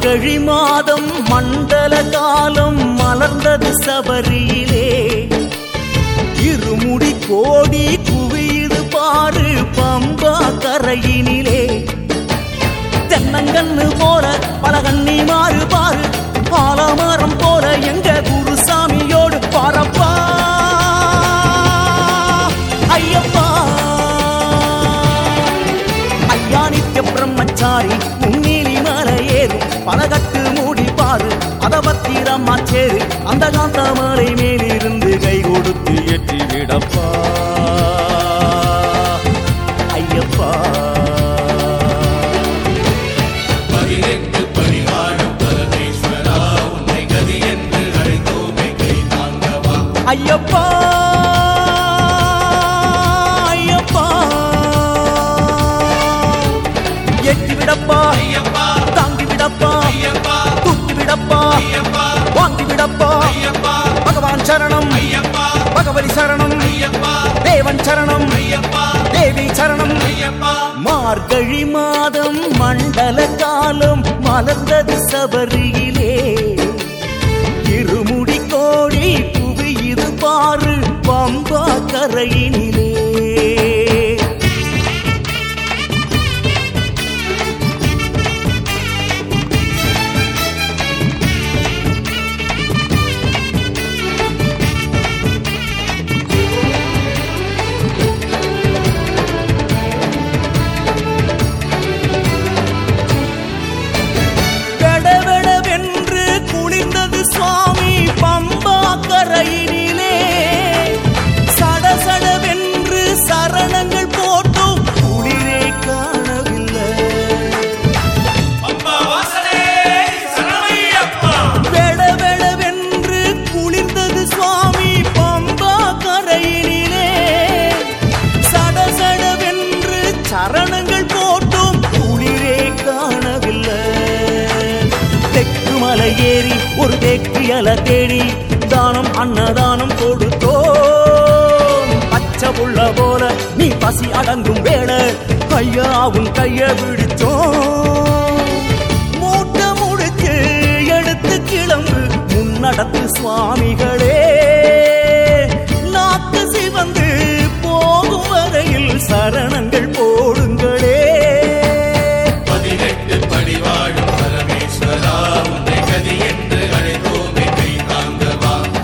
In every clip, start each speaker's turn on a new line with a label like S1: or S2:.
S1: மார்கழி மாதம் மண்டல காலம் மலர்ந்தது சபரியிலே. இருமுடி கோடி குவியுது பாரு பம்பா கரையினிலே. தென்னங்கண்ணு போல பல கண்ணி மாறு அந்த காந்த மலை மேலிருந்து கை கொடுத்து ஏற்றி விடப்பா ஐயப்பா.
S2: பதினெட்டு பரிவாழும் பரமேஸ்வரா உன்னை கதி என்று அழைத்தோமே கை தாங்கவா?
S1: ஐயப்பா. ஐயப்பா. எட்டி விடப்பா
S2: ஐயப்பா.
S1: தாங்கி விடப்பா
S2: ஐயப்பா.
S1: தூக்கி விடப்பா வாங்கி விடப்பா பகவான் சரணம். பகவதி சரணம். தேவன் சரணம். தேவி சரணம். மார்கழி மாதம் மண்டல காலம் மலர்ந்தது சபரியிலே ஒரு தேடி தானம் அன்னதானம் கொடுத்தோம். பச்சை புள்ள போல நீ பசி அடங்கும் வேளை ஐயா உன் கைய பிடிச்சோம் மூட்டை முடிச்சு எடுத்து கிளம்பு. முன்னடத்து சுவாமிகளே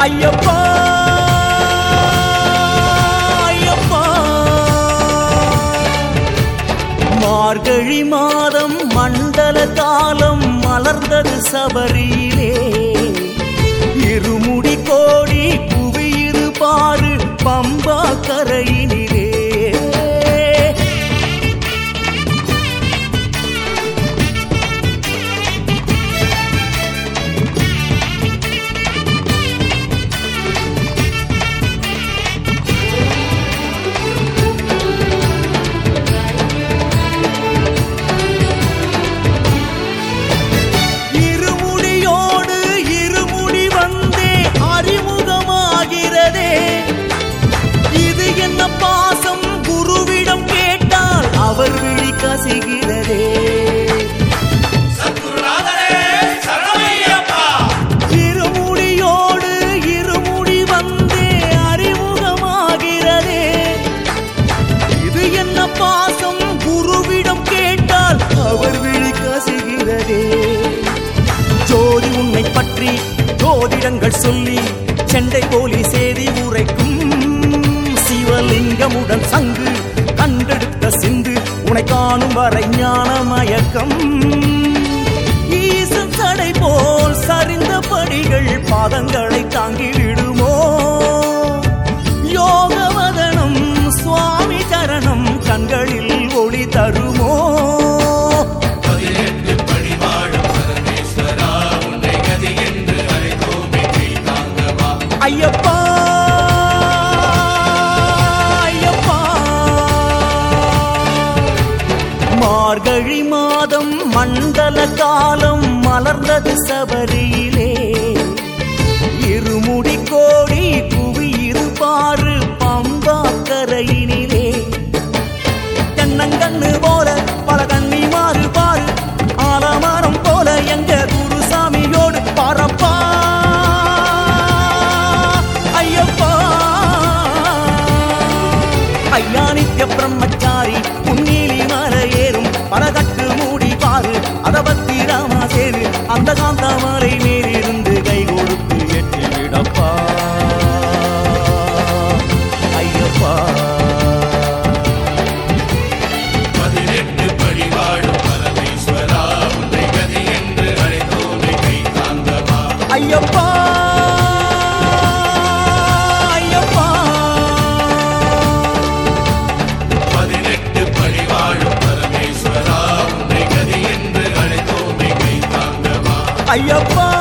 S1: ஐயப்பா ஐயப்பா. மார்கழி மாதம் மண்டல காலம் மலர்ந்தது சபரி. மந்திரங்கள் சொல்லி செண்டை போலி சேதி உரைக்கும் சிவலிங்கமுடன் சங்கு கண்டெடுத்த சிந்து உனை காணும் வரை ஞான மயக்கம். ஈசன் சடை போல் சரிந்த படிகள் பாதங்களை தாங்கி ஐயப்பா ஐயப்பா. மார்கழி மாதம் மண்டல காலம் மலர்ந்தது சபரியிலே. பிரம்மச்சாரி உன்னீலி மலை ஏறும். பலகட்டு மூடி பாரு அத பத்தி ராமா சேரு. அந்த காந்த மலை மேலிருந்து கை கொடுத்து எட்டி விடப்பா ஐயப்பா.
S2: பதினெட்டு படி வாழும் பரமேஸ்வரா உன்னை கதி என்று கை
S1: ஐயப்பா. ஐயப்பா.